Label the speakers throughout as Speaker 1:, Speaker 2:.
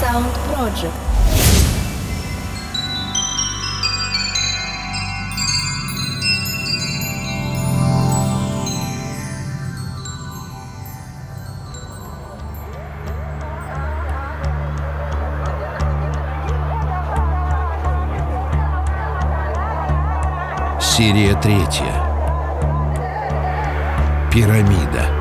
Speaker 1: Sound Project.
Speaker 2: Серия третья. Пирамида.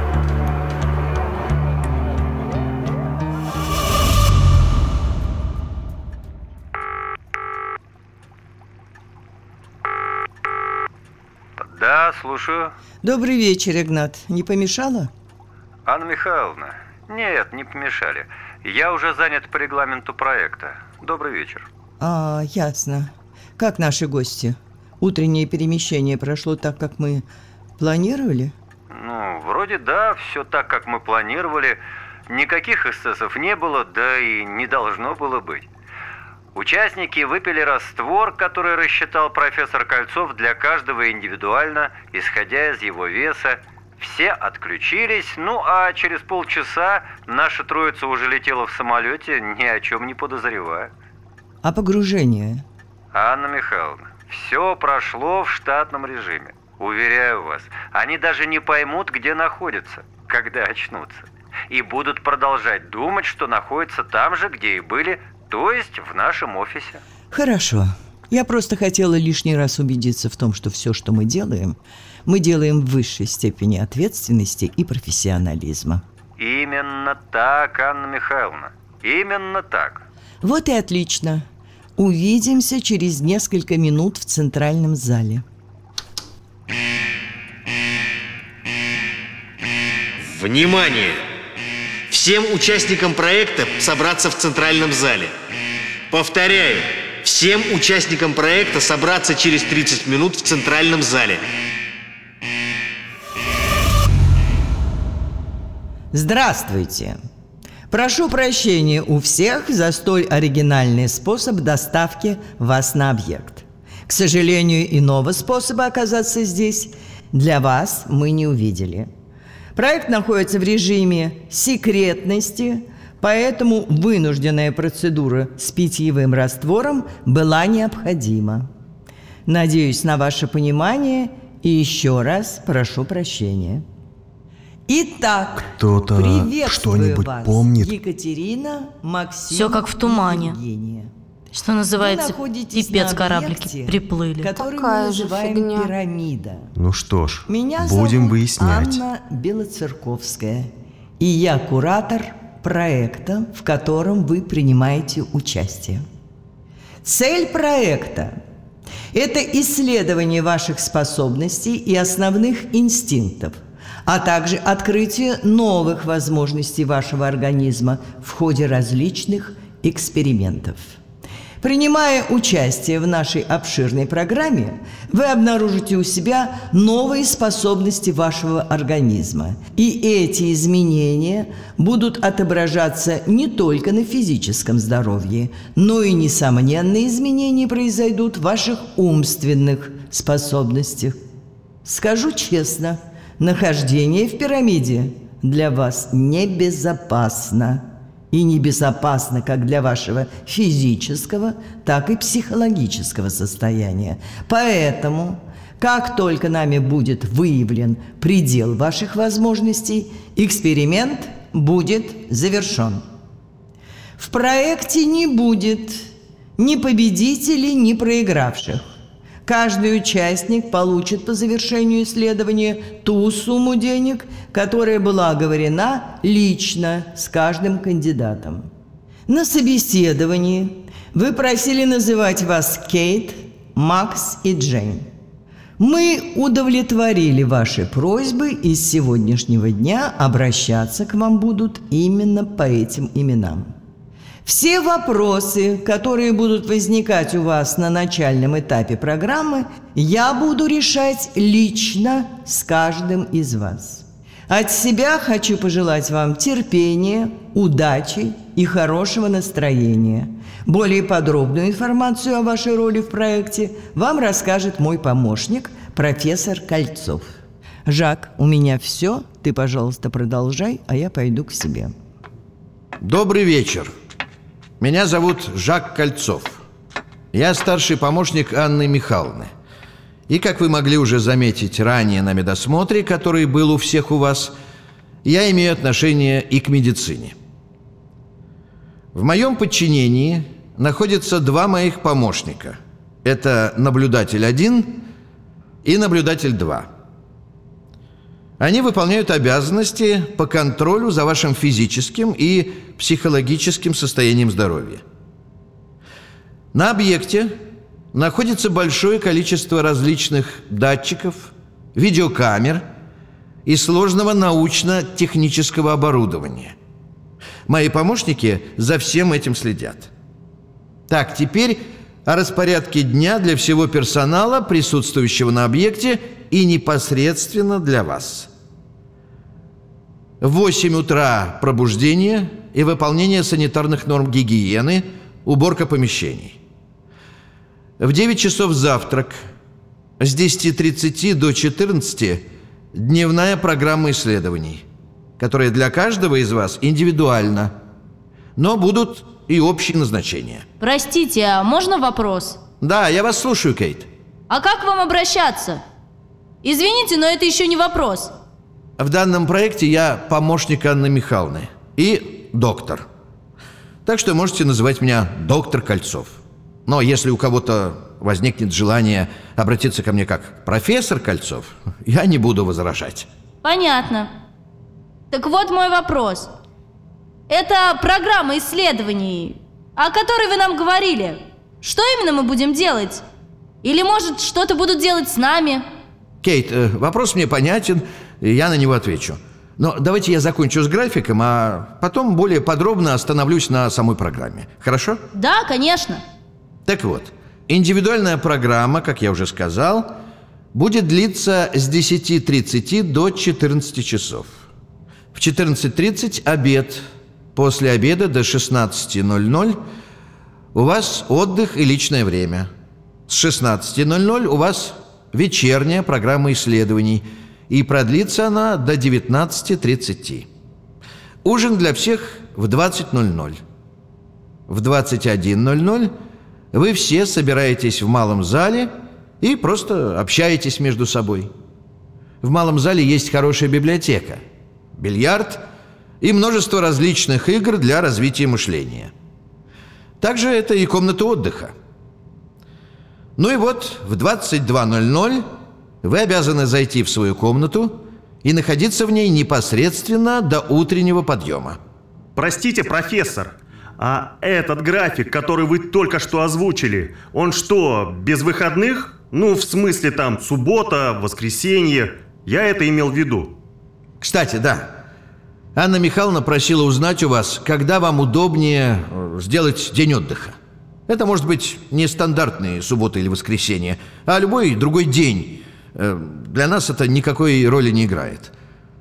Speaker 3: Слушаю.
Speaker 4: Добрый вечер, Игнат. Не помешало?
Speaker 3: Анна Михайловна. Нет, не помешали. Я уже занят по регламенту проекта. Добрый вечер.
Speaker 4: А, ясно. Как наши гости? Утреннее перемещение прошло так, как мы планировали?
Speaker 3: Ну, вроде да, все так, как мы планировали. Никаких эксцессов не было, да и не должно было быть. Участники выпили раствор, который рассчитал профессор Кольцов для каждого индивидуально, исходя из его веса. Все отключились, ну а через полчаса наша троица уже летела в самолете, ни о чем не подозревая.
Speaker 4: А погружение?
Speaker 3: Анна Михайловна, все прошло в штатном режиме. Уверяю вас, они даже не поймут, где находятся, когда очнутся. И будут продолжать думать, что находятся там же, где и были, то есть в нашем офисе.
Speaker 4: Хорошо. Я просто хотела лишний раз убедиться в том, что все, что мы делаем, мы делаем в высшей степени ответственности и профессионализма.
Speaker 3: Именно так, Анна Михайловна. Именно так.
Speaker 4: Вот и отлично. Увидимся через несколько минут в центральном зале.
Speaker 5: Внимание! Всем участникам проекта собраться в центральном зале. Повторяю, всем участникам проекта собраться через 30 минут в центральном зале.
Speaker 4: Здравствуйте! Прошу прощения у всех за столь оригинальный способ доставки вас на объект. К сожалению, иного способа оказаться здесь для вас мы не увидели. Проект находится в режиме секретности, поэтому вынужденная процедура с питьевым раствором была необходима. Надеюсь на ваше понимание и еще раз прошу прощения. Итак,
Speaker 6: Кто-то что-нибудь помнит?
Speaker 4: Екатерина, Максим
Speaker 7: Всё как в тумане.
Speaker 4: Евгения.
Speaker 7: Что называется, пипец
Speaker 4: на
Speaker 7: кораблики приплыли.
Speaker 4: который мы
Speaker 8: же
Speaker 4: называем
Speaker 8: фигня.
Speaker 4: пирамида.
Speaker 6: Ну что ж,
Speaker 4: Меня
Speaker 6: будем
Speaker 4: зовут
Speaker 6: выяснять.
Speaker 4: Анна Белоцерковская, и я куратор проекта, в котором вы принимаете участие. Цель проекта – это исследование ваших способностей и основных инстинктов, а также открытие новых возможностей вашего организма в ходе различных экспериментов. Принимая участие в нашей обширной программе, вы обнаружите у себя новые способности вашего организма. И эти изменения будут отображаться не только на физическом здоровье, но и несомненные изменения произойдут в ваших умственных способностях. Скажу честно, нахождение в пирамиде для вас небезопасно. И небезопасно как для вашего физического, так и психологического состояния. Поэтому, как только нами будет выявлен предел ваших возможностей, эксперимент будет завершен. В проекте не будет ни победителей, ни проигравших. Каждый участник получит по завершению исследования ту сумму денег, которая была оговорена лично с каждым кандидатом. На собеседовании вы просили называть вас Кейт, Макс и Джейн. Мы удовлетворили ваши просьбы и с сегодняшнего дня обращаться к вам будут именно по этим именам. Все вопросы, которые будут возникать у вас на начальном этапе программы, я буду решать лично с каждым из вас. От себя хочу пожелать вам терпения, удачи и хорошего настроения. Более подробную информацию о вашей роли в проекте вам расскажет мой помощник, профессор Кольцов. Жак, у меня все. Ты, пожалуйста, продолжай, а я пойду к себе.
Speaker 2: Добрый вечер. Меня зовут Жак Кольцов. Я старший помощник Анны Михайловны. И, как вы могли уже заметить ранее на медосмотре, который был у всех у вас, я имею отношение и к медицине. В моем подчинении находятся два моих помощника. Это наблюдатель 1 и наблюдатель 2. Они выполняют обязанности по контролю за вашим физическим и психологическим состоянием здоровья. На объекте находится большое количество различных датчиков, видеокамер и сложного научно-технического оборудования. Мои помощники за всем этим следят. Так, теперь о распорядке дня для всего персонала, присутствующего на объекте, и непосредственно для вас. В 8 утра пробуждение и выполнение санитарных норм гигиены, уборка помещений. В 9 часов завтрак. С 10.30 до 14 дневная программа исследований, которая для каждого из вас индивидуальна, но будут и общие назначения.
Speaker 7: Простите, а можно вопрос?
Speaker 2: Да, я вас слушаю, Кейт.
Speaker 7: А как вам обращаться? Извините, но это еще не вопрос.
Speaker 2: В данном проекте я помощник Анны Михайловны и доктор. Так что можете называть меня доктор Кольцов. Но если у кого-то возникнет желание обратиться ко мне как профессор Кольцов, я не буду возражать.
Speaker 7: Понятно. Так вот мой вопрос. Это программа исследований, о которой вы нам говорили. Что именно мы будем делать? Или, может, что-то будут делать с нами?
Speaker 2: Кейт, э, вопрос мне понятен, и я на него отвечу. Но давайте я закончу с графиком, а потом более подробно остановлюсь на самой программе. Хорошо?
Speaker 7: Да, конечно.
Speaker 2: Так вот, индивидуальная программа, как я уже сказал, будет длиться с 10.30 до 14 часов. В 14.30 обед. После обеда до 16.00 у вас отдых и личное время. С 16.00 у вас вечерняя программа исследований, и продлится она до 19.30. Ужин для всех в 20.00. В 21.00 вы все собираетесь в малом зале и просто общаетесь между собой. В малом зале есть хорошая библиотека, бильярд и множество различных игр для развития мышления. Также это и комната отдыха. Ну и вот в 22.00 вы обязаны зайти в свою комнату и находиться в ней непосредственно до утреннего подъема.
Speaker 1: Простите, профессор, а этот график, который вы только что озвучили, он что, без выходных? Ну, в смысле там суббота, воскресенье. Я это имел в виду.
Speaker 2: Кстати, да. Анна Михайловна просила узнать у вас, когда вам удобнее э, сделать день отдыха. Это может быть не стандартные суббота или воскресенье, а любой другой день. Э, Для нас это никакой роли не играет.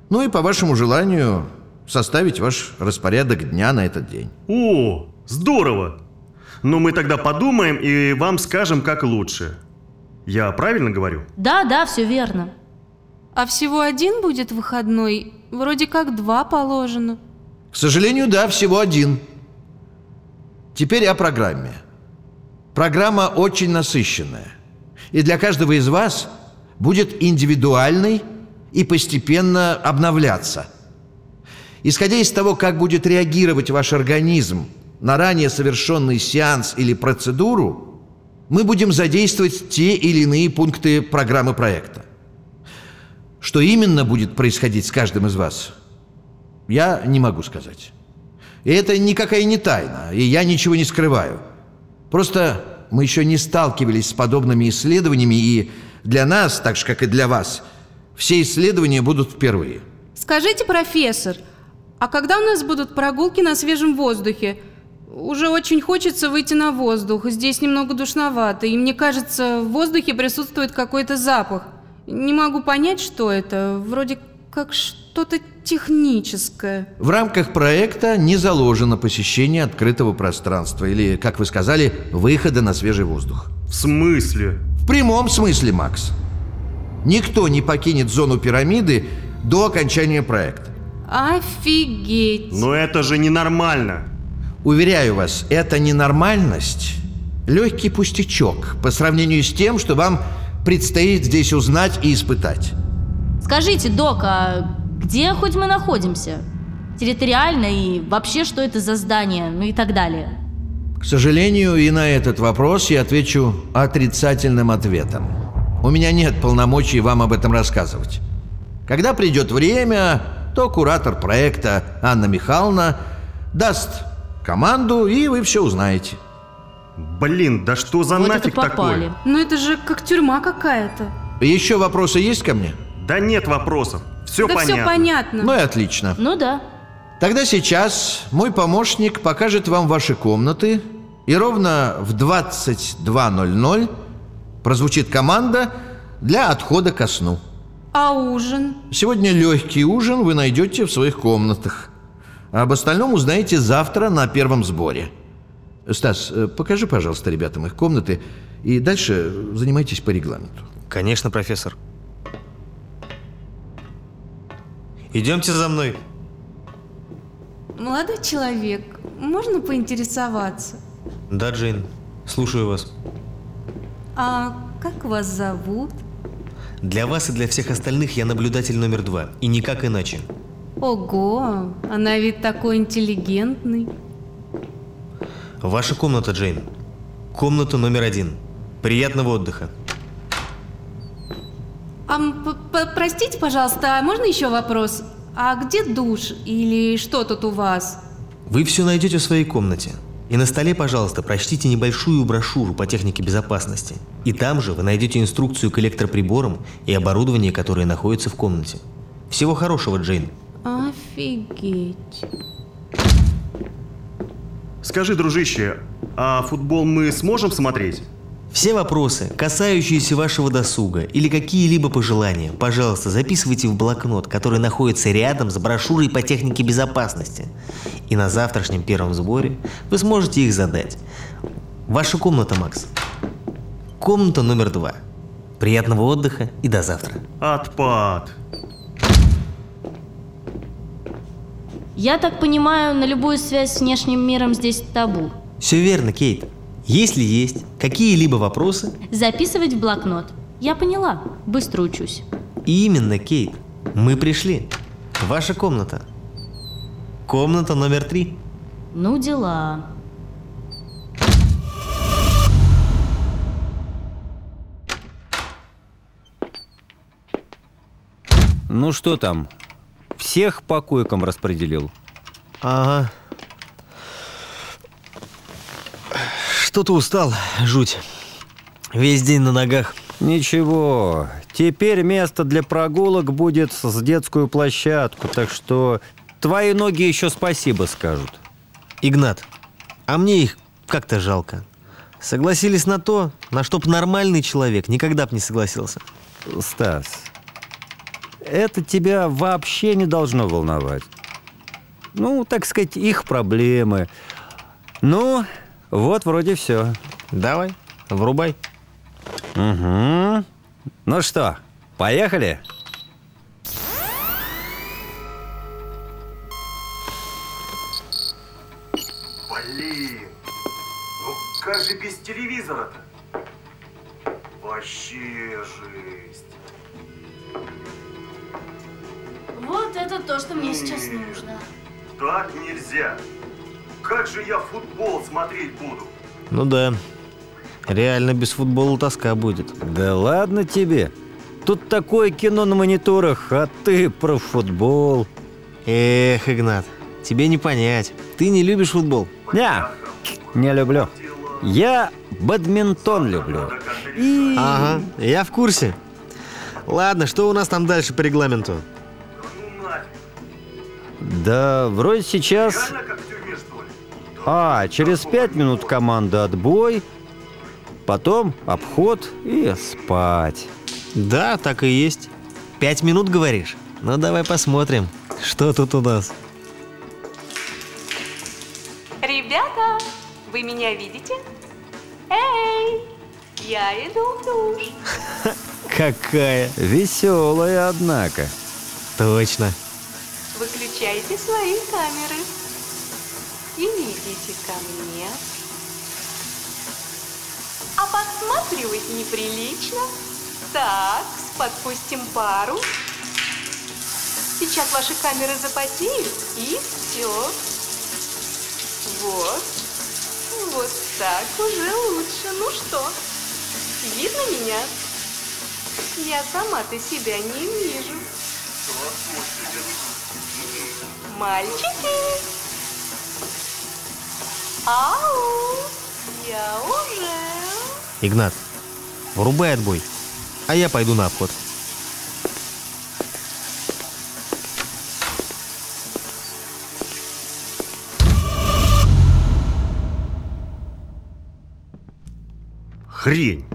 Speaker 2: Ну и по вашему желанию составить ваш распорядок дня на этот день.
Speaker 1: О, здорово! Ну, мы тогда подумаем и вам скажем, как лучше. Я правильно говорю?
Speaker 7: Да, да, все верно.
Speaker 6: А всего один будет выходной? Вроде как два положено.
Speaker 2: К сожалению, да, всего один. Теперь о программе. Программа очень насыщенная. И для каждого из вас будет индивидуальной и постепенно обновляться. Исходя из того, как будет реагировать ваш организм на ранее совершенный сеанс или процедуру, мы будем задействовать те или иные пункты программы проекта. Что именно будет происходить с каждым из вас, я не могу сказать. И это никакая не тайна, и я ничего не скрываю. Просто мы еще не сталкивались с подобными исследованиями, и для нас, так же как и для вас, все исследования будут впервые.
Speaker 6: Скажите, профессор, а когда у нас будут прогулки на свежем воздухе? Уже очень хочется выйти на воздух. Здесь немного душновато, и мне кажется, в воздухе присутствует какой-то запах. Не могу понять, что это. Вроде как что-то техническое.
Speaker 2: В рамках проекта не заложено посещение открытого пространства или, как вы сказали, выхода на свежий воздух.
Speaker 1: В смысле?
Speaker 2: В прямом смысле, Макс. Никто не покинет зону пирамиды до окончания проекта.
Speaker 6: Офигеть.
Speaker 1: Но это же ненормально.
Speaker 2: Уверяю вас, это ненормальность легкий пустячок по сравнению с тем, что вам предстоит здесь узнать и испытать.
Speaker 7: Скажите, док, а где хоть мы находимся? Территориально и вообще, что это за здание, ну и так далее.
Speaker 2: К сожалению, и на этот вопрос я отвечу отрицательным ответом. У меня нет полномочий вам об этом рассказывать. Когда придет время, то куратор проекта Анна Михайловна даст команду, и вы все узнаете.
Speaker 1: Блин, да что за
Speaker 7: вот
Speaker 1: нафиг
Speaker 7: это попали.
Speaker 1: такое?
Speaker 6: Ну это же как тюрьма какая-то.
Speaker 2: Еще вопросы есть ко мне?
Speaker 1: Да нет вопросов. Все
Speaker 6: да
Speaker 1: понятно.
Speaker 6: все понятно.
Speaker 2: Ну и отлично.
Speaker 7: Ну да.
Speaker 2: Тогда сейчас мой помощник покажет вам ваши комнаты, и ровно в 22.00 прозвучит команда для отхода ко сну.
Speaker 6: А ужин?
Speaker 2: Сегодня легкий ужин вы найдете в своих комнатах. А об остальном узнаете завтра на первом сборе. Стас, э, покажи, пожалуйста, ребятам их комнаты, и дальше занимайтесь по регламенту.
Speaker 5: Конечно, профессор. Идемте за мной.
Speaker 6: Молодой человек, можно поинтересоваться?
Speaker 5: Да, Джейн. Слушаю вас.
Speaker 6: А как вас зовут?
Speaker 5: Для вас и для всех остальных я наблюдатель номер два. И никак иначе.
Speaker 6: Ого, она ведь такой интеллигентный.
Speaker 5: Ваша комната, Джейн. Комната номер один. Приятного отдыха.
Speaker 6: А м, п- п- простите, пожалуйста, а можно еще вопрос? А где душ или что тут у вас?
Speaker 5: Вы все найдете в своей комнате. И на столе, пожалуйста, прочтите небольшую брошюру по технике безопасности. И там же вы найдете инструкцию к электроприборам и оборудованию, которое находится в комнате. Всего хорошего, Джейн.
Speaker 6: Офигеть.
Speaker 1: Скажи, дружище, а футбол мы сможем смотреть?
Speaker 5: Все вопросы, касающиеся вашего досуга или какие-либо пожелания, пожалуйста, записывайте в блокнот, который находится рядом с брошюрой по технике безопасности. И на завтрашнем первом сборе вы сможете их задать. Ваша комната, Макс. Комната номер два. Приятного отдыха и до завтра.
Speaker 1: Отпад.
Speaker 7: Я так понимаю, на любую связь с внешним миром здесь табу.
Speaker 5: Все верно, Кейт. Если есть какие-либо вопросы,
Speaker 7: Записывать в блокнот. Я поняла. Быстро учусь.
Speaker 5: именно, Кейт, мы пришли. Ваша комната. Комната номер три.
Speaker 7: Ну, дела.
Speaker 3: Ну что там? Всех по койкам распределил.
Speaker 5: Ага. Что-то устал, жуть. Весь день на ногах.
Speaker 3: Ничего, теперь место для прогулок будет с детскую площадку, так что твои ноги еще спасибо скажут.
Speaker 5: Игнат, а мне их как-то жалко. Согласились на то, на что б нормальный человек никогда б не согласился.
Speaker 3: Стас, это тебя вообще не должно волновать. Ну, так сказать, их проблемы. Ну, вот вроде все.
Speaker 5: Давай, врубай.
Speaker 3: Угу. Ну что, поехали?
Speaker 1: Блин, ну как же без телевизора-то? Вообще жесть.
Speaker 7: Вот это то, что мне сейчас нужно.
Speaker 1: Так нельзя. Как же я футбол смотреть буду?
Speaker 5: Ну да. Реально без футбола тоска будет.
Speaker 3: Да ладно тебе. Тут такое кино на мониторах, а ты про футбол.
Speaker 5: Эх, Игнат, тебе не понять. Ты не любишь футбол.
Speaker 3: Не, не люблю. Я бадминтон люблю. И...
Speaker 5: Ага, я в курсе. Ладно, что у нас там дальше по регламенту?
Speaker 1: Ну нафиг.
Speaker 3: Да, вроде сейчас... А, через пять минут команда отбой, потом обход и спать.
Speaker 5: Да, так и есть. Пять минут, говоришь? Ну, давай посмотрим, что тут у нас.
Speaker 9: Ребята, вы меня видите? Эй, я иду в душ.
Speaker 5: Какая?
Speaker 3: Веселая, однако.
Speaker 5: Точно.
Speaker 9: Выключайте свои камеры. Или идите ко мне. А подсматривать неприлично. Так, подпустим пару. Сейчас ваши камеры запотеют, и все. Вот. Вот так уже лучше. Ну что, видно меня? Я сама-то себя не вижу. Мальчики! Ау! Я уже...
Speaker 5: Игнат, врубай отбой, а я пойду на обход.
Speaker 1: Хрень.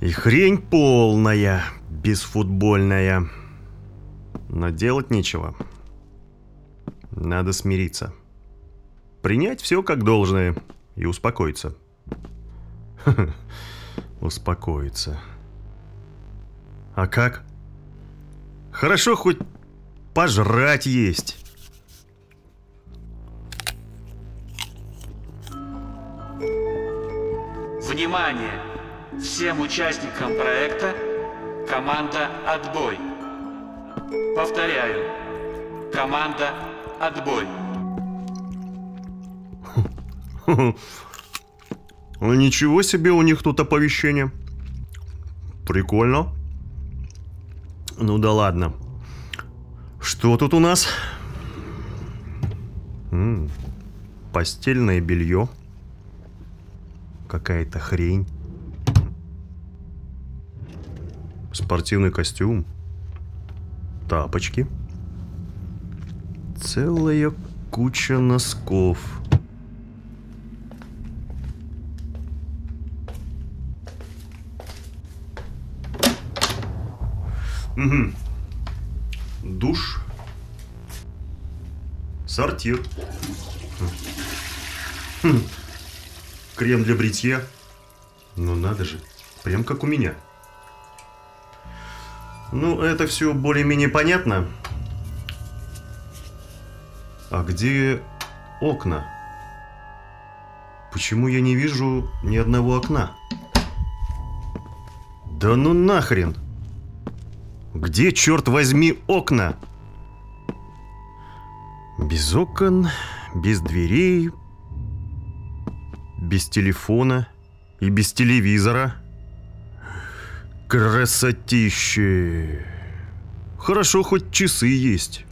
Speaker 1: И хрень полная, бесфутбольная. Но делать нечего. Надо смириться. Принять все как должное и успокоиться. Успокоиться. А как? Хорошо хоть пожрать есть.
Speaker 10: Внимание! Всем участникам проекта команда «Отбой». Повторяю, команда «Отбой».
Speaker 1: Ну, Ничего себе у них тут оповещение. Прикольно. Ну да ладно. Что тут у нас? М, постельное белье. Какая-то хрень. Спортивный костюм. Тапочки. Целая куча носков. Мгм. Душ. Сортир. Хм. Крем для бритья. Ну надо же, прям как у меня. Ну, это все более-менее понятно. А где окна? Почему я не вижу ни одного окна? Да ну нахрен! Где, черт возьми, окна? Без окон, без дверей, без телефона и без телевизора. Красотище! Хорошо, хоть часы есть.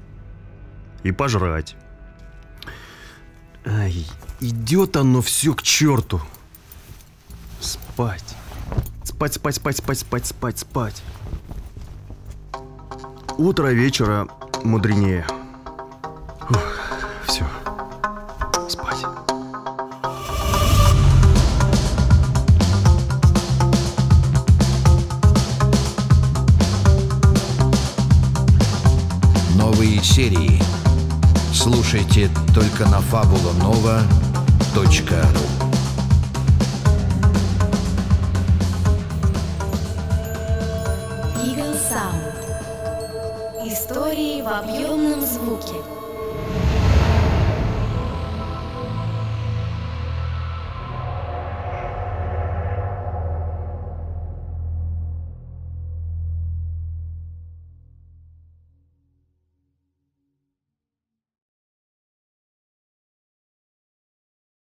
Speaker 1: И пожрать. Ай, идет оно все к черту. Спать. Спать, спать, спать, спать, спать, спать, спать. Утро вечера мудренее. все. Спать.
Speaker 2: Новые серии слушайте только на fabulanova.ru
Speaker 11: Истории в объемном звуке.